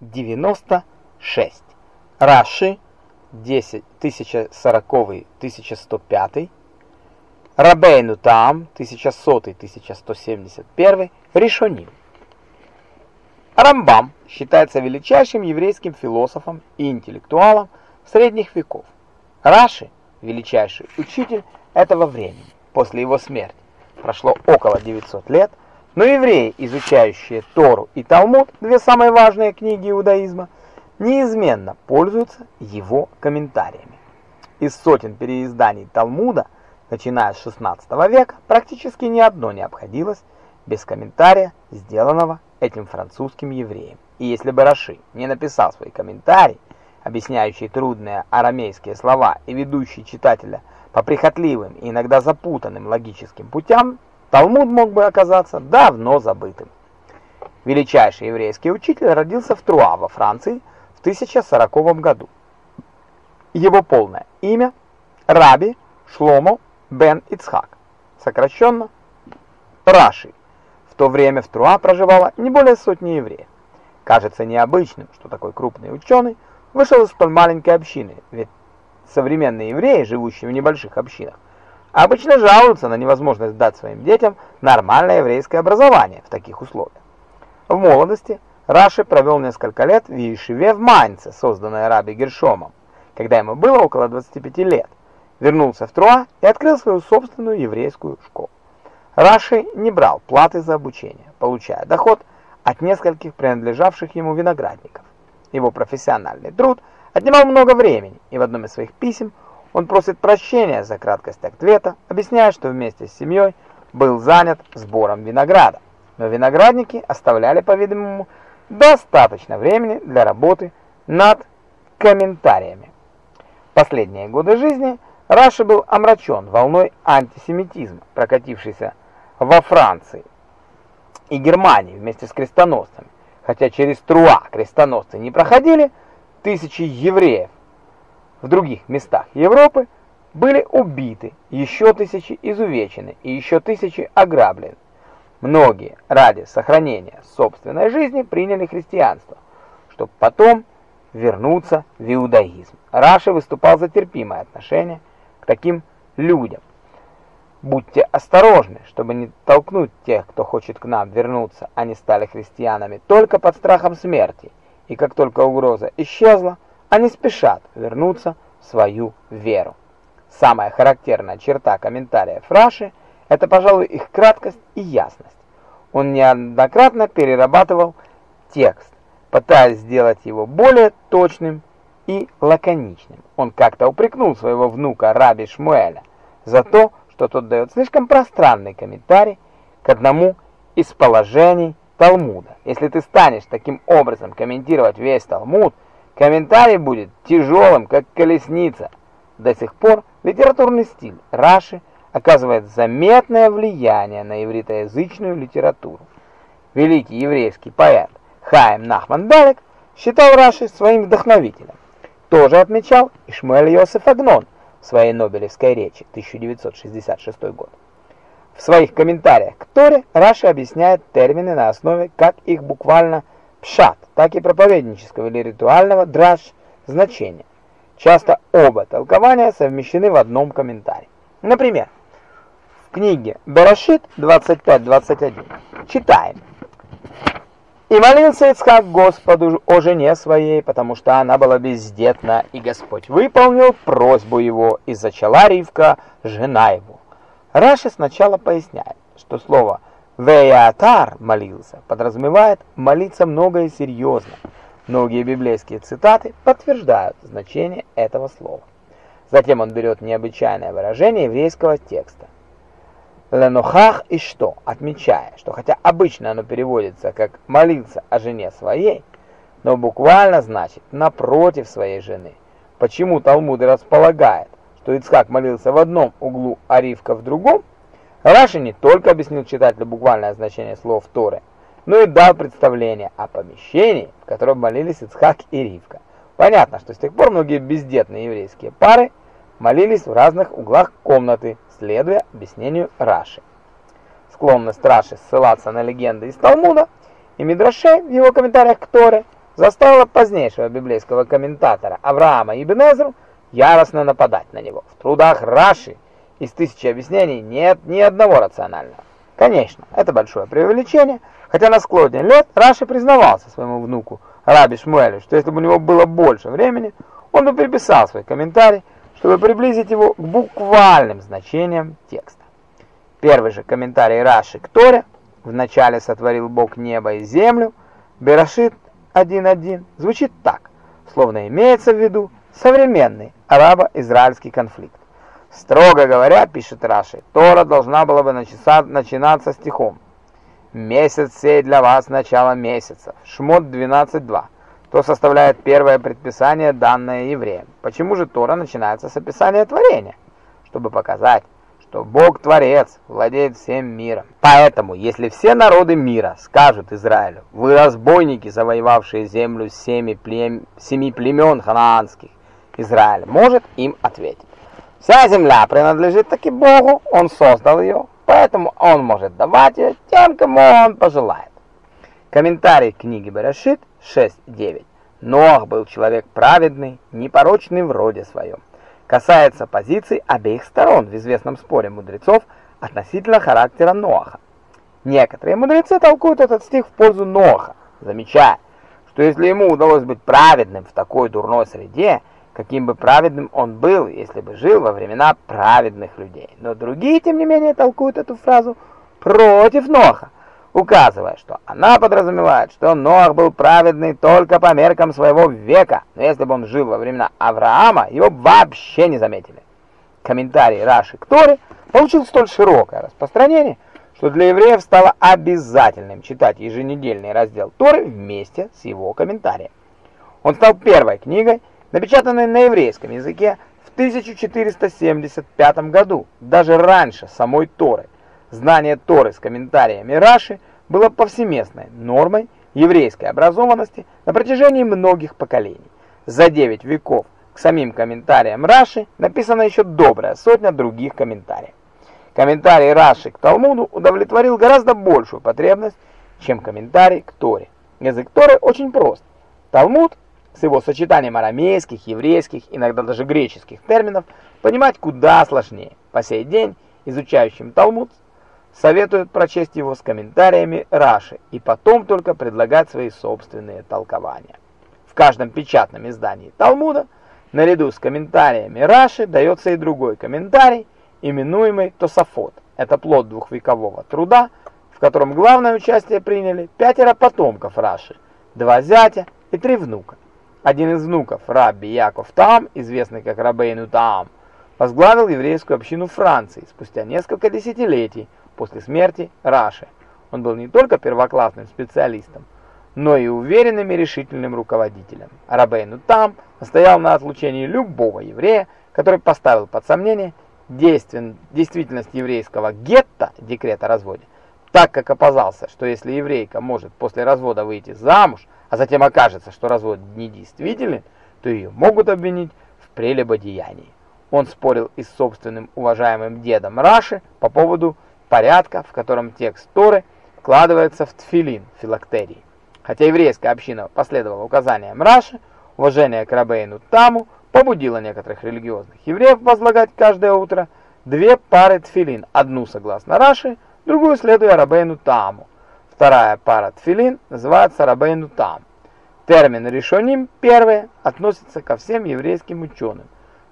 96. Раши 10 1040-1105. Рабейну Там 1100-1171. Ришоним. Рамбам считается величайшим еврейским философом и интеллектуалом средних веков. Раши – величайший учитель этого времени. После его смерти прошло около 900 лет, но евреи, изучающие Тору и Талмуд, две самые важные книги иудаизма, неизменно пользуются его комментариями. Из сотен переизданий Талмуда, начиная с XVI века, практически ни одно не обходилось без комментария, сделанного этим французским евреем. И если бы Раши не написал свой комментарий, объясняющий трудные арамейские слова и ведущий читателя по прихотливым и иногда запутанным логическим путям, Талмуд мог бы оказаться давно забытым. Величайший еврейский учитель родился в Труа во Франции в 1040 году. Его полное имя Раби Шломо бен Ицхак, сокращенно Раши. В то время в Труа проживало не более сотни евреев. Кажется необычным, что такой крупный ученый вышел из столь маленькой общины, ведь современные евреи, живущие в небольших общинах, обычно жалуются на невозможность дать своим детям нормальное еврейское образование в таких условиях. В молодости Раши провел несколько лет в Ешиве в Майнце, созданной Раби Гершомом, когда ему было около 25 лет. Вернулся в Труа и открыл свою собственную еврейскую школу. Раши не брал платы за обучение, получая доход от нескольких принадлежавших ему виноградников. Его профессиональный труд отнимал много времени, и в одном из своих писем он просит прощения за краткость ответа, объясняя, что вместе с семьей был занят сбором винограда. Но виноградники оставляли, по-видимому, достаточно времени для работы над комментариями. Последние годы жизни Раши был омрачен волной антисемитизма, прокатившейся во Франции и Германии вместе с крестоносцами. Хотя через Труа крестоносцы не проходили, тысячи евреев в других местах Европы были убиты, еще тысячи изувечены и еще тысячи ограблены. Многие ради сохранения собственной жизни приняли христианство, чтобы потом вернуться в иудаизм. Раши выступал за терпимое отношение к таким людям. Будьте осторожны, чтобы не толкнуть тех, кто хочет к нам вернуться, они стали христианами только под страхом смерти, и как только угроза исчезла, они спешат вернуться в свою веру. Самая характерная черта комментариев Раши – это, пожалуй, их краткость и ясность. Он неоднократно перерабатывал текст, пытаясь сделать его более точным и лаконичным. Он как-то упрекнул своего внука Раби Шмуэля за то, что тот дает слишком пространный комментарий к одному из положений Талмуда. Если ты станешь таким образом комментировать весь Талмуд, комментарий будет тяжелым, как колесница. До сих пор литературный стиль Раши оказывает заметное влияние на ивритоязычную литературу. Великий еврейский поэт Хаим Нахман Белек считал Раши своим вдохновителем. Тоже отмечал Ишмаэль Йосеф Агнон в своей Нобелевской речи 1966 год. В своих комментариях к Торе Раши объясняет термины на основе как их буквально пшат, так и проповеднического или ритуального драш значения. Часто оба толкования совмещены в одном комментарии. Например, в книге Берашит 25-21 читаем и молился Ицхак Господу о жене своей, потому что она была бездетна, и Господь выполнил просьбу его, и зачала Ривка, жена его. Раши сначала поясняет, что слово «веятар» молился подразумевает молиться много и серьезно. Многие библейские цитаты подтверждают значение этого слова. Затем он берет необычайное выражение еврейского текста – Ленохах и что, отмечая, что хотя обычно оно переводится как «молился о жене своей», но буквально значит «напротив своей жены». Почему Талмуд располагает, что Ицхак молился в одном углу, а Ривка в другом? Раши не только объяснил читателю буквальное значение слов Торы, но и дал представление о помещении, в котором молились Ицхак и Ривка. Понятно, что с тех пор многие бездетные еврейские пары молились в разных углах комнаты, следуя объяснению Раши. Склонность Раши ссылаться на легенды из Талмуда и Мидрашей в его комментариях к Торе заставило позднейшего библейского комментатора Авраама Ибн Эзру яростно нападать на него. В трудах Раши из тысячи объяснений нет ни одного рационального. Конечно, это большое преувеличение, хотя на склоне лет Раши признавался своему внуку Раби Шмуэлю, что если бы у него было больше времени, он бы переписал свой комментарий, чтобы приблизить его к буквальным значениям текста. Первый же комментарий Раши к Торе «Вначале сотворил Бог небо и землю» Берашит 1.1 звучит так, словно имеется в виду современный арабо-израильский конфликт. Строго говоря, пишет Раши, Тора должна была бы начинаться стихом «Месяц сей для вас начало месяца» Шмот 12.2 то составляет первое предписание, данное евреям. Почему же Тора начинается с описания творения? Чтобы показать, что Бог-творец владеет всем миром. Поэтому, если все народы мира скажут Израилю, вы разбойники, завоевавшие землю семи, плем... семи племен ханаанских, Израиль может им ответить. Вся земля принадлежит таки Богу, Он создал ее, поэтому Он может давать ее тем, кому Он пожелает. Комментарий книги Берешит 6.9. Ноах был человек праведный, непорочный в роде своем касается позиций обеих сторон в известном споре мудрецов относительно характера Ноаха. Некоторые мудрецы толкуют этот стих в пользу Ноаха, замечая, что если ему удалось быть праведным в такой дурной среде, каким бы праведным он был, если бы жил во времена праведных людей. Но другие, тем не менее, толкуют эту фразу против Ноаха, указывая, что она подразумевает, что Ноах был праведный только по меркам своего века, но если бы он жил во времена Авраама, его вообще не заметили. Комментарий Раши к Торе получил столь широкое распространение, что для евреев стало обязательным читать еженедельный раздел Торы вместе с его комментарием. Он стал первой книгой, напечатанной на еврейском языке в 1475 году, даже раньше самой Торы. Знание Торы с комментариями Раши было повсеместной нормой еврейской образованности на протяжении многих поколений. За 9 веков к самим комментариям Раши написана еще добрая сотня других комментариев. Комментарий Раши к Талмуду удовлетворил гораздо большую потребность, чем комментарий к Торе. Язык Торы очень прост. Талмуд с его сочетанием арамейских, еврейских, иногда даже греческих терминов понимать куда сложнее. По сей день изучающим Талмуд советуют прочесть его с комментариями Раши и потом только предлагать свои собственные толкования. В каждом печатном издании Талмуда наряду с комментариями Раши дается и другой комментарий, именуемый Тософот. Это плод двухвекового труда, в котором главное участие приняли пятеро потомков Раши, два зятя и три внука. Один из внуков, Рабби Яков Таам, известный как Рабейну Таам, возглавил еврейскую общину Франции спустя несколько десятилетий после смерти Раши. Он был не только первоклассным специалистом, но и уверенным и решительным руководителем. Рабейну там настоял на отлучении любого еврея, который поставил под сомнение действительность еврейского гетто декрета о разводе, так как опасался, что если еврейка может после развода выйти замуж, а затем окажется, что развод недействителен, то ее могут обвинить в прелюбодеянии. Он спорил и с собственным уважаемым дедом Раши по поводу порядка, в котором текст Торы вкладывается в тфилин филактерии. Хотя еврейская община последовала указаниям Раши, уважение к Рабейну Таму побудило некоторых религиозных евреев возлагать каждое утро две пары тфилин, одну согласно Раши, другую следуя Рабейну Таму. Вторая пара тфилин называется Рабейну Там. Термин «решоним» первое относится ко всем еврейским ученым,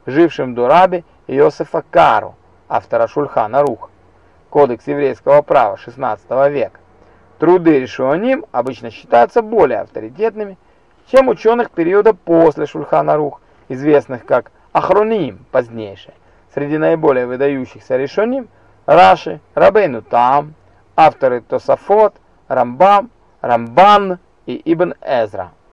жившим до раби Иосифа Кару, автора Шульхана Руха. Кодекс еврейского права XVI века. Труды Ришуаним обычно считаются более авторитетными, чем ученых периода после Шульхана Рух, известных как Ахроним позднейшие. Среди наиболее выдающихся Ришоним Раши, Рабейну Там, авторы Тосафот, Рамбам, Рамбан и Ибн Эзра.